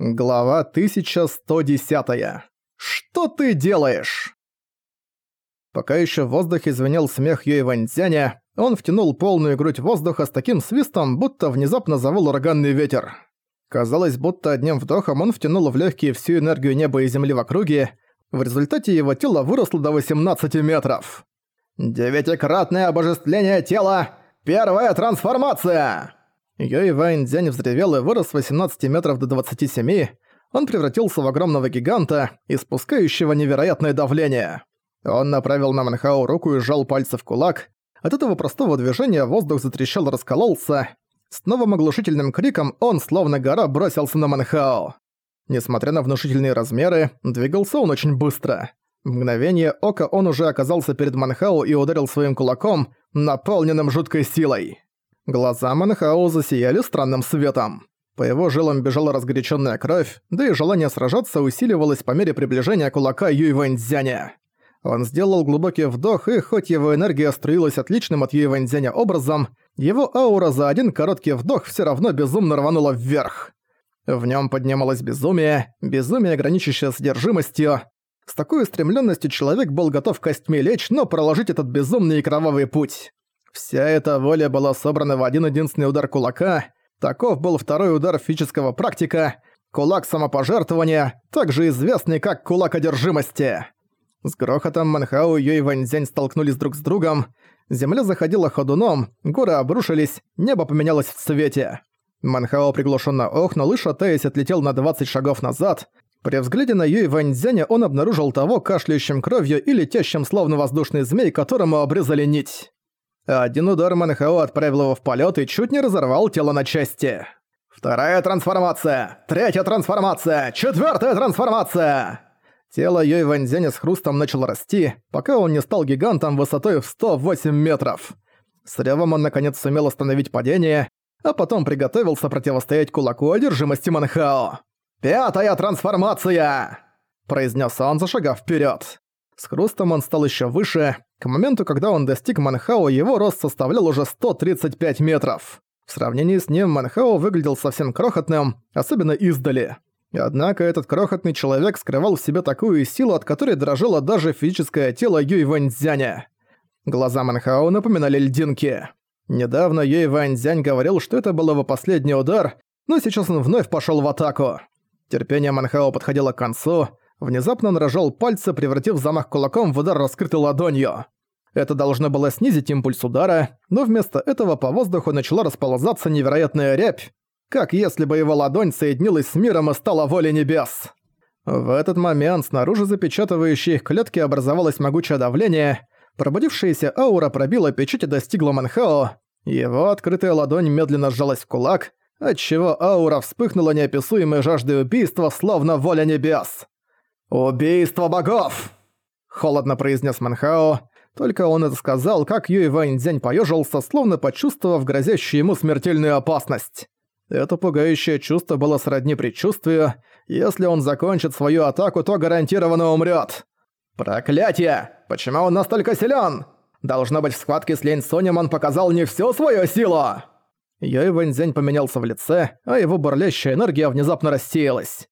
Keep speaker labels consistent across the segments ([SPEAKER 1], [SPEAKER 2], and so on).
[SPEAKER 1] Глава 1110. Что ты делаешь? Пока еще в воздухе звенел смех Юэ Ваньцзяня, он втянул полную грудь воздуха с таким свистом, будто внезапно завыл ураганный ветер. Казалось, будто одним вдохом он втянул в легкие всю энергию неба и земли в округе, в результате его тело выросло до 18 метров. «Девятикратное обожествление тела! Первая трансформация!» Йой Вайн Дзянь взревел и вырос с 18 метров до 27. Он превратился в огромного гиганта, испускающего невероятное давление. Он направил на Манхао руку и сжал пальцы в кулак. От этого простого движения воздух затрещал и раскололся. С новым оглушительным криком он, словно гора, бросился на Манхао. Несмотря на внушительные размеры, двигался он очень быстро. В мгновение ока он уже оказался перед Манхао и ударил своим кулаком, наполненным жуткой силой. Глаза Манхао засияли странным светом. По его жилам бежала разгоряченная кровь, да и желание сражаться усиливалось по мере приближения кулака Юй Вэньцзяня. Он сделал глубокий вдох, и хоть его энергия струилась отличным от Юй Вэньцзяня образом, его аура за один короткий вдох все равно безумно рванула вверх. В нем поднималось безумие, безумие, граничащее содержимостью. С такой устремленностью человек был готов костьми лечь, но проложить этот безумный и кровавый путь. Вся эта воля была собрана в один единственный удар кулака. Таков был второй удар физического практика. Кулак самопожертвования, также известный как кулак одержимости. С грохотом Манхау и Юй Ваньцзянь столкнулись друг с другом. Земля заходила ходуном, горы обрушились, небо поменялось в цвете. Манхао приглушенно охнул и, шатаясь, отлетел на 20 шагов назад. При взгляде на Юй Ваньцзяня он обнаружил того кашляющим кровью и летящим словно воздушный змей, которому обрезали нить. Один удар Манхао отправил его в полет и чуть не разорвал тело на части. Вторая трансформация! Третья трансформация! Четвертая трансформация! Тело Йой Ваньзяня с хрустом начало расти, пока он не стал гигантом высотой в 108 метров. С ревом он наконец сумел остановить падение, а потом приготовился противостоять кулаку одержимости Манхао. «Пятая трансформация!» произнес он, зашагав вперед. С хрустом он стал еще выше. К моменту, когда он достиг Манхао, его рост составлял уже 135 метров. В сравнении с ним Манхао выглядел совсем крохотным, особенно издали. Однако этот крохотный человек скрывал в себе такую силу, от которой дрожало даже физическое тело Юй Ваньцзяня. Глаза Манхао напоминали льдинки. Недавно Юй Ваньцзянь говорил, что это был его последний удар, но сейчас он вновь пошел в атаку. Терпение Манхао подходило к концу, Внезапно он рожал пальцы, превратив замах кулаком в удар раскрытой ладонью. Это должно было снизить импульс удара, но вместо этого по воздуху начала расползаться невероятная рябь, как если бы его ладонь соединилась с миром и стала волей небес. В этот момент снаружи запечатывающей их клетки образовалось могучее давление, пробудившаяся аура пробила печать и достигла Манхао, его открытая ладонь медленно сжалась в кулак, отчего аура вспыхнула неописуемой жаждой убийства, словно воля небес. «Убийство богов!» – холодно произнес Манхао. Только он это сказал, как Юй Вэньцзянь поёжился, словно почувствовав грозящую ему смертельную опасность. Это пугающее чувство было сродни предчувствию. Если он закончит свою атаку, то гарантированно умрет. «Проклятие! Почему он настолько силен? Должно быть, в схватке с Лень Сонем он показал не всю свою силу!» Юй Вэньцзянь поменялся в лице, а его бурлящая энергия внезапно рассеялась.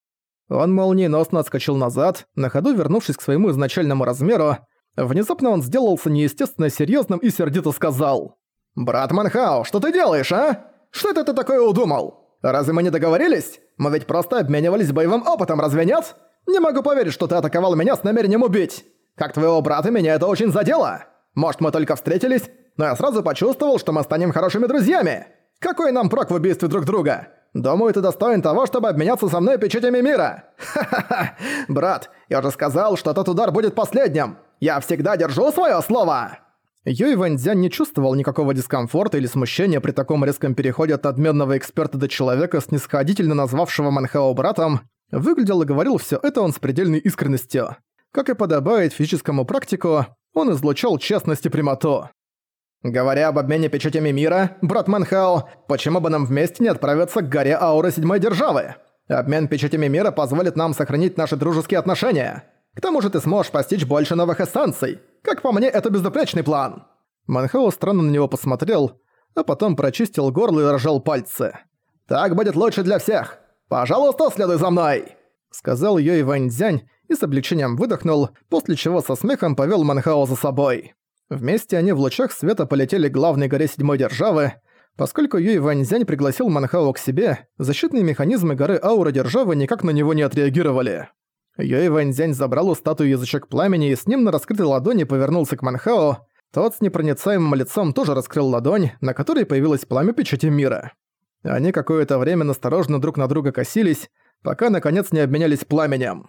[SPEAKER 1] Он молниеносно отскочил назад, на ходу вернувшись к своему изначальному размеру. Внезапно он сделался неестественно серьезным и сердито сказал. «Брат Манхао, что ты делаешь, а? Что это ты такое удумал? Разве мы не договорились? Мы ведь просто обменивались боевым опытом, разве нет? Не могу поверить, что ты атаковал меня с намерением убить. Как твоего брата меня это очень задело. Может, мы только встретились, но я сразу почувствовал, что мы станем хорошими друзьями. Какой нам прок в убийстве друг друга? Думаю, ты достоин того, чтобы обменяться со мной печатями мира. Ха-ха-ха. Брат, я же сказал, что тот удар будет последним. Я всегда держу свое слово. Юй Вэньцзянь не чувствовал никакого дискомфорта или смущения при таком резком переходе от надменного эксперта до человека, снисходительно назвавшего Манхао братом. Выглядел и говорил все это он с предельной искренностью. Как и подобает физическому практику, он излучал честность и прямоту. Говоря об обмене печатями мира, брат Манхао, почему бы нам вместе не отправиться к горе Ауры Седьмой Державы? Обмен печатями мира позволит нам сохранить наши дружеские отношения. К тому же ты сможешь постичь больше новых эссенций. Как по мне, это безупречный план». Манхао странно на него посмотрел, а потом прочистил горло и рожал пальцы. «Так будет лучше для всех. «Пожалуйста, следуй за мной!» Сказал Юй Вэньцзянь и с облегчением выдохнул, после чего со смехом повел Манхао за собой. Вместе они в лучах света полетели к главной горе седьмой державы. Поскольку Юй Ваньзянь пригласил Манхао к себе, защитные механизмы горы Аура Державы никак на него не отреагировали. Юй Ваньзянь забрал у статуи язычок пламени и с ним на раскрытой ладони повернулся к Манхао. Тот с непроницаемым лицом тоже раскрыл ладонь, на которой появилось пламя печати мира. Они какое-то время насторожно друг на друга косились, пока наконец не обменялись пламенем.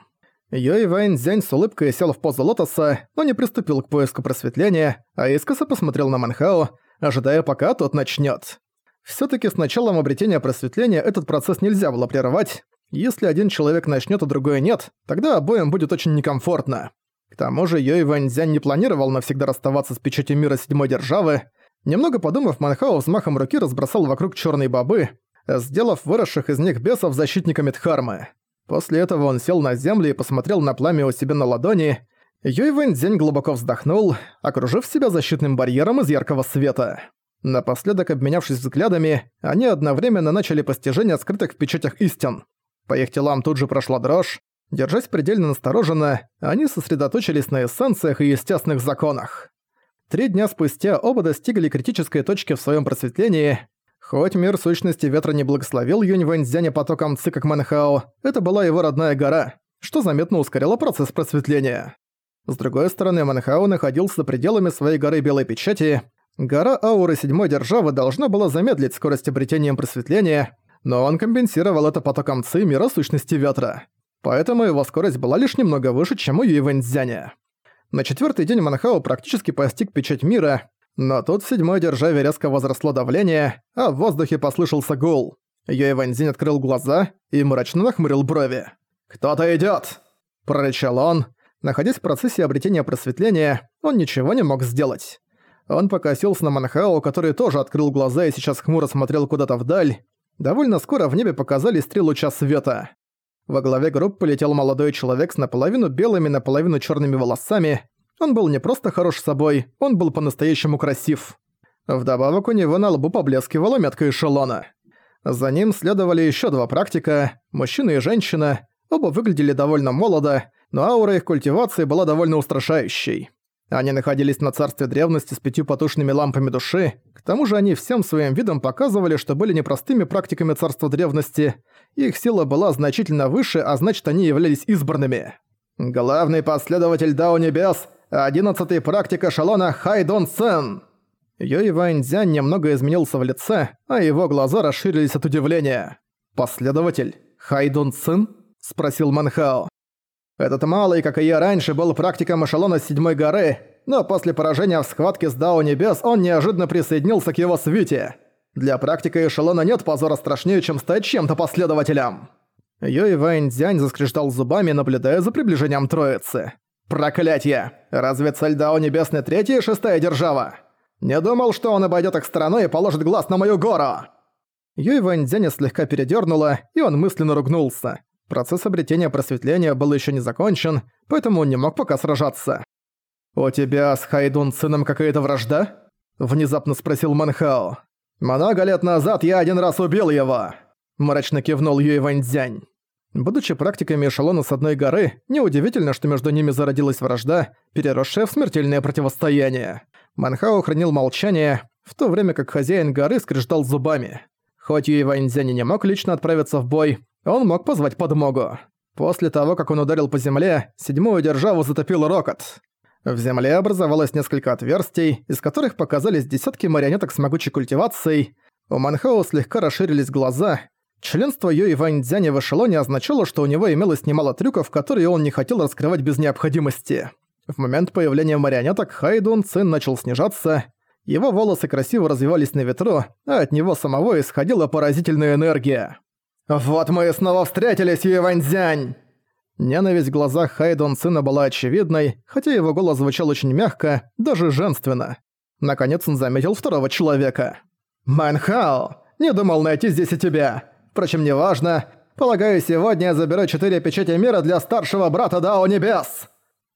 [SPEAKER 1] Йой Вэнь Зянь с улыбкой сел в позу лотоса, но не приступил к поиску просветления, а искоса посмотрел на Манхао, ожидая, пока тот начнет. все таки с началом обретения просветления этот процесс нельзя было прервать. Если один человек начнет, а другой нет, тогда обоим будет очень некомфортно. К тому же Йой Вэньцзянь не планировал навсегда расставаться с печатью мира седьмой державы. Немного подумав, Манхао взмахом руки разбросал вокруг черные бобы, сделав выросших из них бесов защитниками Дхармы. После этого он сел на землю и посмотрел на пламя у себя на ладони. Юй Вэньцзянь глубоко вздохнул, окружив себя защитным барьером из яркого света. Напоследок, обменявшись взглядами, они одновременно начали постижение скрытых в печатях истин. По их телам тут же прошла дрожь. Держась предельно настороженно, они сосредоточились на эссенциях и естественных законах. Три дня спустя оба достигли критической точки в своем просветлении, Хоть мир сущности ветра не благословил Юнь Вэньцзяня потоком Ци как Манхао, это была его родная гора, что заметно ускорило процесс просветления. С другой стороны, Манхао находился за пределами своей горы Белой Печати. Гора Ауры Седьмой Державы должна была замедлить скорость обретения просветления, но он компенсировал это потоком Ци мира сущности ветра. Поэтому его скорость была лишь немного выше, чем у Юй Вэньцзяня. На четвертый день Манхао практически постиг печать мира, но тут в седьмой державе резко возросло давление, а в воздухе послышался гул. Юэ Ваньзинь открыл глаза и мрачно нахмурил брови. «Кто-то идёт!» – прорычал он. Находясь в процессе обретения просветления, он ничего не мог сделать. Он покосился на Манхао, который тоже открыл глаза и сейчас хмуро смотрел куда-то вдаль. Довольно скоро в небе показались три луча света. Во главе группы летел молодой человек с наполовину белыми, наполовину черными волосами. Он был не просто хорош собой, он был по-настоящему красив. Вдобавок у него на лбу поблескивала метка эшелона. За ним следовали еще два практика, мужчина и женщина. Оба выглядели довольно молодо, но аура их культивации была довольно устрашающей. Они находились на царстве древности с пятью потушными лампами души, к тому же они всем своим видом показывали, что были непростыми практиками царства древности, их сила была значительно выше, а значит они являлись избранными. Главный последователь Дао Небес Одиннадцатый практик эшелона Хайдон Сен. Юй Ваньцзянь немного изменился в лице, а его глаза расширились от удивления. «Последователь? Хайдун Цин?» – спросил Манхао. «Этот малый, как и я раньше, был практиком эшелона Седьмой горы, но после поражения в схватке с Дао Небес он неожиданно присоединился к его свите. Для практика эшелона нет позора страшнее, чем стать чем-то последователем». Юй Ваньцзянь заскрежетал зубами, наблюдая за приближением троицы. «Проклятье! Разве цель Дао Небесной третья и шестая держава? Не думал, что он обойдет их стороной и положит глаз на мою гору!» Юй Вэньцзяня слегка передернула, и он мысленно ругнулся. Процесс обретения просветления был еще не закончен, поэтому он не мог пока сражаться. «У тебя с Хайдун сыном какая-то вражда?» – внезапно спросил Манхао. «Много лет назад я один раз убил его!» – мрачно кивнул Юй Вэньцзянь. Будучи практиками эшелона с одной горы, неудивительно, что между ними зародилась вражда, переросшая в смертельное противостояние. Манхао хранил молчание, в то время как хозяин горы скрежетал зубами. Хоть Юй Ваньцзянь не мог лично отправиться в бой, он мог позвать подмогу. После того, как он ударил по земле, седьмую державу затопил рокот. В земле образовалось несколько отверстий, из которых показались десятки марионеток с могучей культивацией. У Манхао слегка расширились глаза, Членство Юи Ваньцзяня в эшелоне означало, что у него имелось немало трюков, которые он не хотел раскрывать без необходимости. В момент появления марионеток Хайдун Цин начал снижаться, его волосы красиво развивались на ветру, а от него самого исходила поразительная энергия. «Вот мы и снова встретились, Юи Ваньцзянь!» Ненависть в глазах Хайдун Цина была очевидной, хотя его голос звучал очень мягко, даже женственно. Наконец он заметил второго человека. «Манхао! Не думал найти здесь и тебя! Впрочем, неважно. Полагаю, сегодня я заберу четыре печати мира для старшего брата Дао Небес!»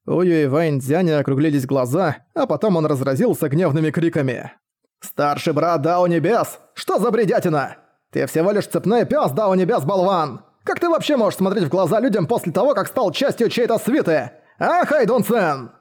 [SPEAKER 1] У Юй Вэнь Дзяня округлились глаза, а потом он разразился гневными криками. «Старший брат Дао Небес! Что за бредятина? Ты всего лишь цепной пёс Дао Небес, болван! Как ты вообще можешь смотреть в глаза людям после того, как стал частью чьей-то свиты? А, Хайдун-сен!»